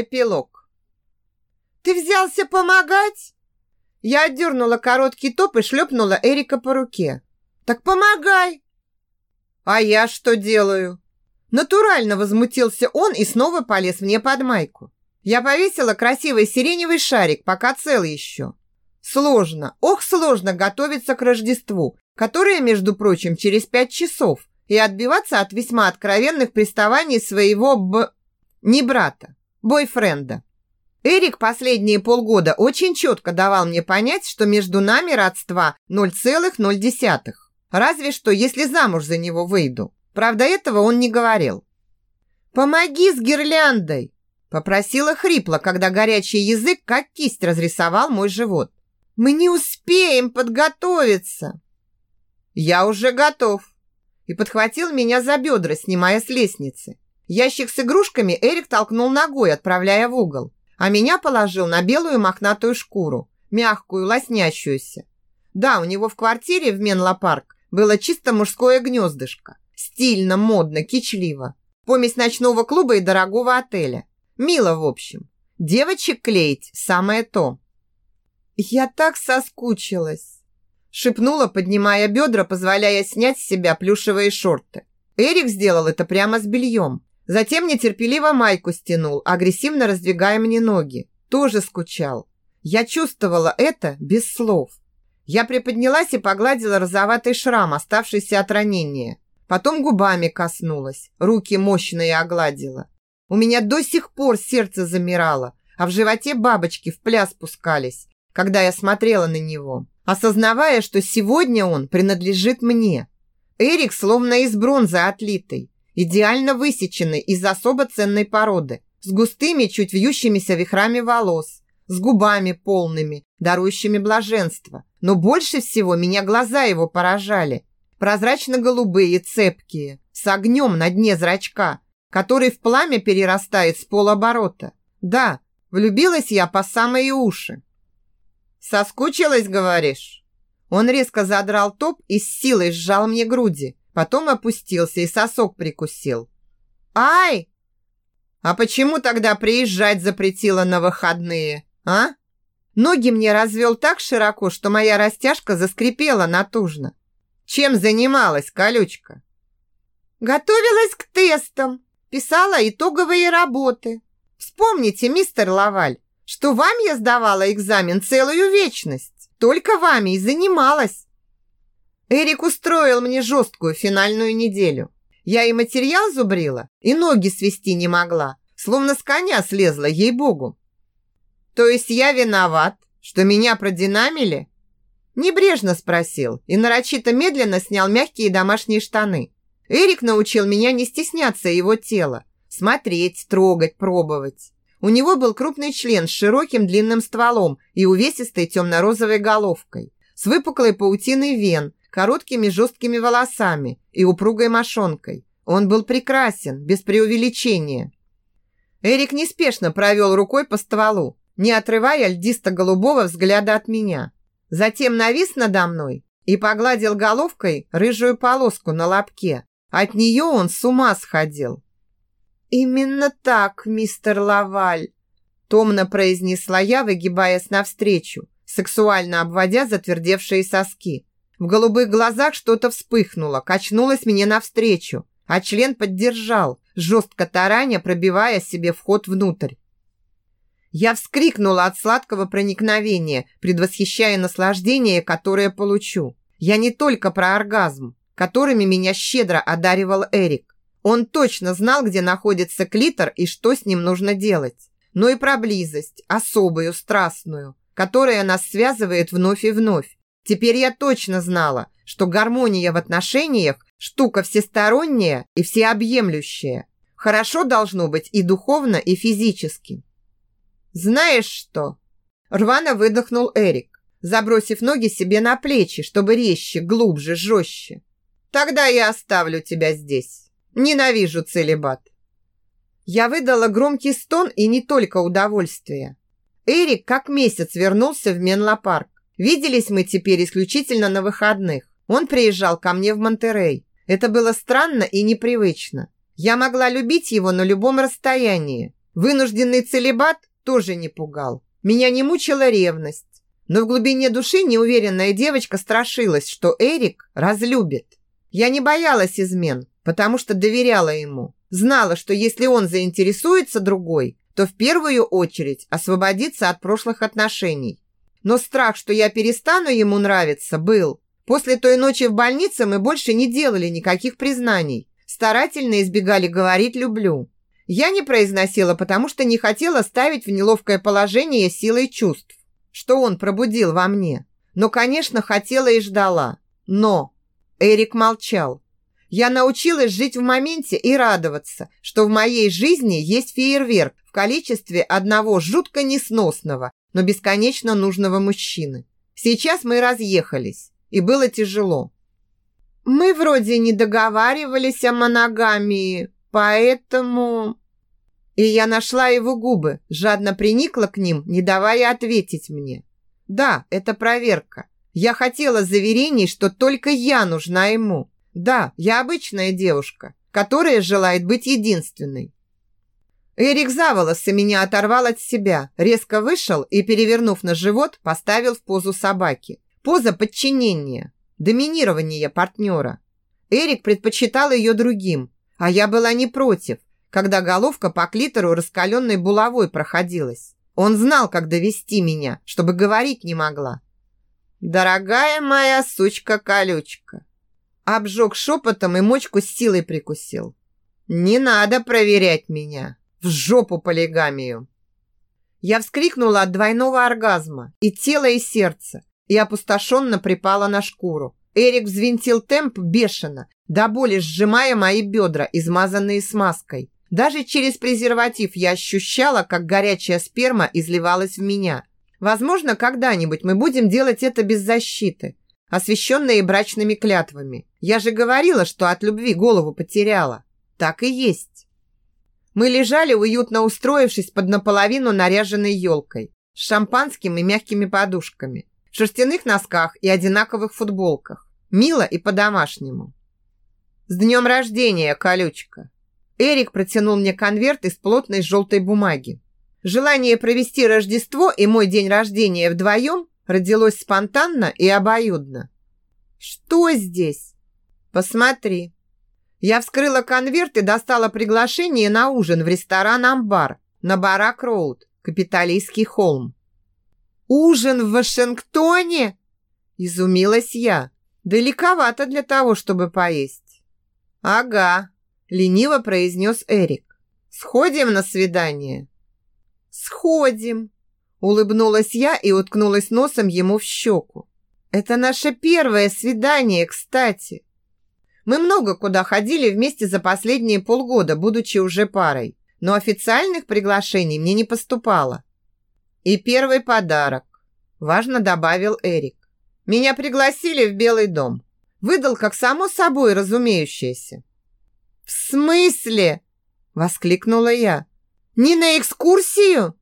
Эпилог. «Ты взялся помогать?» Я отдернула короткий топ и шлепнула Эрика по руке. «Так помогай!» «А я что делаю?» Натурально возмутился он и снова полез мне под майку. Я повесила красивый сиреневый шарик, пока цел еще. Сложно, ох, сложно готовиться к Рождеству, которое, между прочим, через пять часов, и отбиваться от весьма откровенных приставаний своего б... не брата, бойфренда. Эрик последние полгода очень четко давал мне понять, что между нами родства 0,0. Разве что, если замуж за него выйду. Правда, этого он не говорил. «Помоги с гирляндой!» Попросила хрипло, когда горячий язык как кисть разрисовал мой живот. «Мы не успеем подготовиться!» «Я уже готов!» И подхватил меня за бедра, снимая с лестницы. Ящик с игрушками Эрик толкнул ногой, отправляя в угол, а меня положил на белую мохнатую шкуру, мягкую, лоснящуюся. Да, у него в квартире в Менло-парк было чисто мужское гнездышко. Стильно, модно, кичливо. Помесь ночного клуба и дорогого отеля. Мило, в общем. Девочек клеить – самое то. «Я так соскучилась!» Шепнула, поднимая бедра, позволяя снять с себя плюшевые шорты. Эрик сделал это прямо с бельем. Затем нетерпеливо майку стянул, агрессивно раздвигая мне ноги. Тоже скучал. Я чувствовала это без слов. Я приподнялась и погладила розоватый шрам, оставшийся от ранения. Потом губами коснулась, руки мощные огладила. У меня до сих пор сердце замирало, а в животе бабочки в пляс пускались, когда я смотрела на него, осознавая, что сегодня он принадлежит мне. Эрик словно из бронзы отлитый, идеально высеченный из особо ценной породы, с густыми, чуть вьющимися вихрами волос, с губами полными, дарующими блаженство. Но больше всего меня глаза его поражали. Прозрачно-голубые, цепкие, с огнем на дне зрачка, который в пламя перерастает с полоборота. Да, влюбилась я по самые уши. «Соскучилась, говоришь?» Он резко задрал топ и с силой сжал мне груди, Потом опустился и сосок прикусил. «Ай!» «А почему тогда приезжать запретила на выходные, а?» Ноги мне развел так широко, что моя растяжка заскрипела натужно. «Чем занималась, колючка?» «Готовилась к тестам, писала итоговые работы. Вспомните, мистер Лаваль, что вам я сдавала экзамен целую вечность. Только вами и занималась. Эрик устроил мне жесткую финальную неделю. Я и материал зубрила, и ноги свести не могла, словно с коня слезла, ей-богу. То есть я виноват, что меня продинамили? Небрежно спросил и нарочито медленно снял мягкие домашние штаны. Эрик научил меня не стесняться его тела, смотреть, трогать, пробовать. У него был крупный член с широким длинным стволом и увесистой темно-розовой головкой, с выпуклой паутиной вен, короткими жесткими волосами и упругой мошонкой. Он был прекрасен, без преувеличения. Эрик неспешно провел рукой по стволу, не отрывая льдисто-голубого взгляда от меня. Затем навис надо мной и погладил головкой рыжую полоску на лобке. От нее он с ума сходил. «Именно так, мистер Лаваль», томно произнесла я, выгибаясь навстречу, сексуально обводя затвердевшие соски. В голубых глазах что-то вспыхнуло, качнулось мне навстречу, а член поддержал, жестко тараня, пробивая себе вход внутрь. Я вскрикнула от сладкого проникновения, предвосхищая наслаждение, которое получу. Я не только про оргазм, которыми меня щедро одаривал Эрик. Он точно знал, где находится клитор и что с ним нужно делать. Но и про близость, особую, страстную, которая нас связывает вновь и вновь, Теперь я точно знала, что гармония в отношениях – штука всесторонняя и всеобъемлющая. Хорошо должно быть и духовно, и физически. «Знаешь что?» – рвано выдохнул Эрик, забросив ноги себе на плечи, чтобы резче, глубже, жестче. «Тогда я оставлю тебя здесь. Ненавижу целебат». Я выдала громкий стон и не только удовольствие. Эрик как месяц вернулся в Менло-парк. Виделись мы теперь исключительно на выходных. Он приезжал ко мне в Монтерей. Это было странно и непривычно. Я могла любить его на любом расстоянии. Вынужденный целебат тоже не пугал. Меня не мучила ревность. Но в глубине души неуверенная девочка страшилась, что Эрик разлюбит. Я не боялась измен, потому что доверяла ему. Знала, что если он заинтересуется другой, то в первую очередь освободится от прошлых отношений. Но страх, что я перестану ему нравиться, был. После той ночи в больнице мы больше не делали никаких признаний. Старательно избегали говорить «люблю». Я не произносила, потому что не хотела ставить в неловкое положение силой чувств что он пробудил во мне. Но, конечно, хотела и ждала. Но Эрик молчал. Я научилась жить в моменте и радоваться, что в моей жизни есть фейерверк в количестве одного жутко несносного, но бесконечно нужного мужчины. Сейчас мы разъехались, и было тяжело. Мы вроде не договаривались о моногамии, поэтому... И я нашла его губы, жадно приникла к ним, не давая ответить мне. Да, это проверка. Я хотела заверений, что только я нужна ему. Да, я обычная девушка, которая желает быть единственной. Эрик за волосы меня оторвал от себя, резко вышел и, перевернув на живот, поставил в позу собаки. Поза подчинения, доминирования партнера. Эрик предпочитал ее другим, а я была не против когда головка по клитору раскаленной булавой проходилась. Он знал, как довести меня, чтобы говорить не могла. «Дорогая моя сучка-колючка!» Обжег шепотом и мочку с силой прикусил. «Не надо проверять меня! В жопу полигамию!» Я вскрикнула от двойного оргазма, и тело, и сердце, и опустошенно припала на шкуру. Эрик взвинтил темп бешено, до боли сжимая мои бедра, измазанные смазкой. Даже через презерватив я ощущала, как горячая сперма изливалась в меня. Возможно, когда-нибудь мы будем делать это без защиты, освещенные брачными клятвами. Я же говорила, что от любви голову потеряла. Так и есть. Мы лежали, уютно устроившись под наполовину наряженной елкой, с шампанским и мягкими подушками, в шерстяных носках и одинаковых футболках. Мило и по-домашнему. «С днем рождения, колючка!» Эрик протянул мне конверт из плотной желтой бумаги. Желание провести Рождество и мой день рождения вдвоем родилось спонтанно и обоюдно. «Что здесь?» «Посмотри». Я вскрыла конверт и достала приглашение на ужин в ресторан «Амбар» на Барак-Роуд, Капитолийский холм. «Ужин в Вашингтоне?» Изумилась я. «Далековато для того, чтобы поесть». «Ага», лениво произнес Эрик. Сходим на свидание. Сходим, улыбнулась я и уткнулась носом ему в щеку. Это наше первое свидание, кстати. Мы много куда ходили вместе за последние полгода, будучи уже парой, но официальных приглашений мне не поступало. И первый подарок, важно добавил Эрик. Меня пригласили в Белый дом. Выдал как само собой разумеющееся. «В смысле?» – воскликнула я. «Не на экскурсию?»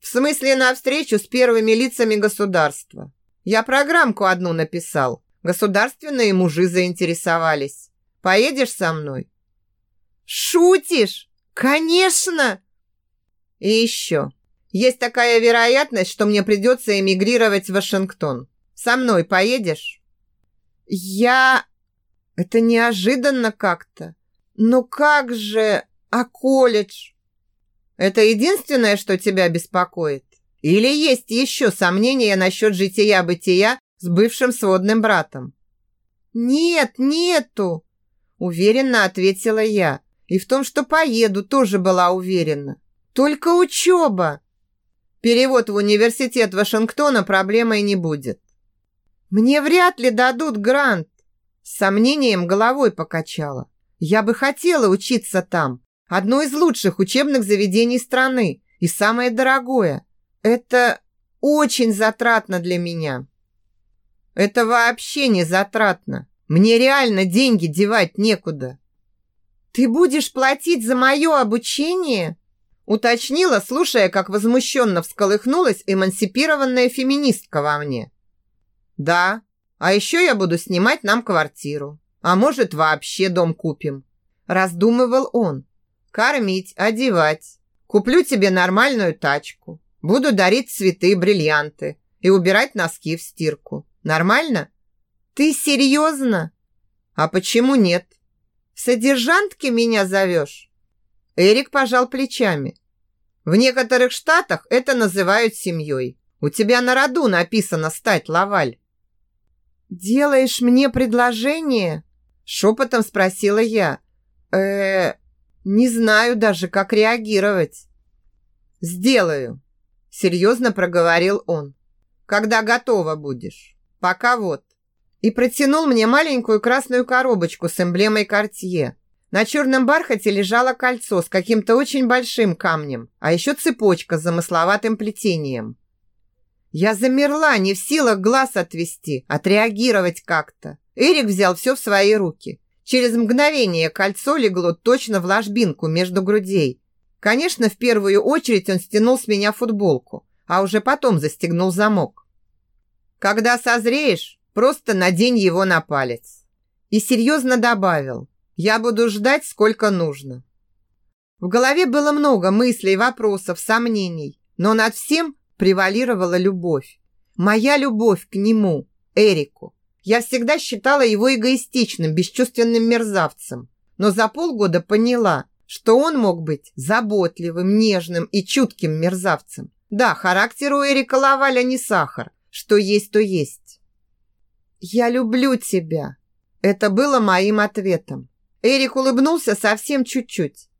«В смысле на встречу с первыми лицами государства. Я программку одну написал. Государственные мужи заинтересовались. Поедешь со мной?» «Шутишь? Конечно!» «И еще. Есть такая вероятность, что мне придется эмигрировать в Вашингтон. Со мной поедешь?» «Я...» «Это неожиданно как-то. «Ну как же... А колледж?» «Это единственное, что тебя беспокоит? Или есть еще сомнения насчет жития-бытия с бывшим сводным братом?» «Нет, нету!» Уверенно ответила я. И в том, что поеду, тоже была уверена. Только учеба. Перевод в университет Вашингтона проблемой не будет. Мне вряд ли дадут грант. С сомнением головой покачала. Я бы хотела учиться там. Одно из лучших учебных заведений страны. И самое дорогое. Это очень затратно для меня. Это вообще не затратно. Мне реально деньги девать некуда. Ты будешь платить за мое обучение? Уточнила, слушая, как возмущенно всколыхнулась эмансипированная феминистка во мне. Да, а еще я буду снимать нам квартиру. А может, вообще дом купим. Раздумывал он. Кормить, одевать. Куплю тебе нормальную тачку. Буду дарить цветы, бриллианты и убирать носки в стирку. Нормально? Ты серьезно? А почему нет? В содержантке меня зовешь? Эрик пожал плечами. В некоторых штатах это называют семьей. У тебя на роду написано стать Лаваль. «Делаешь мне предложение?» Шепотом спросила я. э не знаю даже, как реагировать. «Сделаю», — серьезно проговорил он. «Когда готова будешь. Пока вот». И протянул мне маленькую красную коробочку с эмблемой Кортье. На черном бархате лежало кольцо с каким-то очень большим камнем, а еще цепочка с замысловатым плетением. Я замерла, не в силах глаз отвести, отреагировать как-то. Эрик взял все в свои руки. Через мгновение кольцо легло точно в ложбинку между грудей. Конечно, в первую очередь он стянул с меня футболку, а уже потом застегнул замок. Когда созреешь, просто надень его на палец. И серьезно добавил, я буду ждать, сколько нужно. В голове было много мыслей, вопросов, сомнений, но над всем превалировала любовь. Моя любовь к нему, Эрику. Я всегда считала его эгоистичным, бесчувственным мерзавцем. Но за полгода поняла, что он мог быть заботливым, нежным и чутким мерзавцем. Да, характер у Эрика Лаваля не сахар. Что есть, то есть. «Я люблю тебя». Это было моим ответом. Эрик улыбнулся совсем чуть-чуть.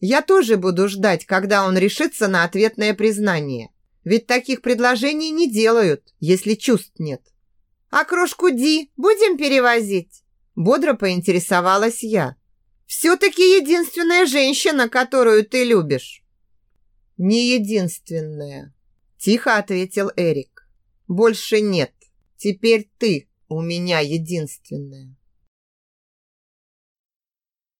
Я тоже буду ждать, когда он решится на ответное признание. Ведь таких предложений не делают, если чувств нет. «А кружку Ди будем перевозить?» Бодро поинтересовалась я. «Все-таки единственная женщина, которую ты любишь». «Не единственная», – тихо ответил Эрик. «Больше нет. Теперь ты у меня единственная».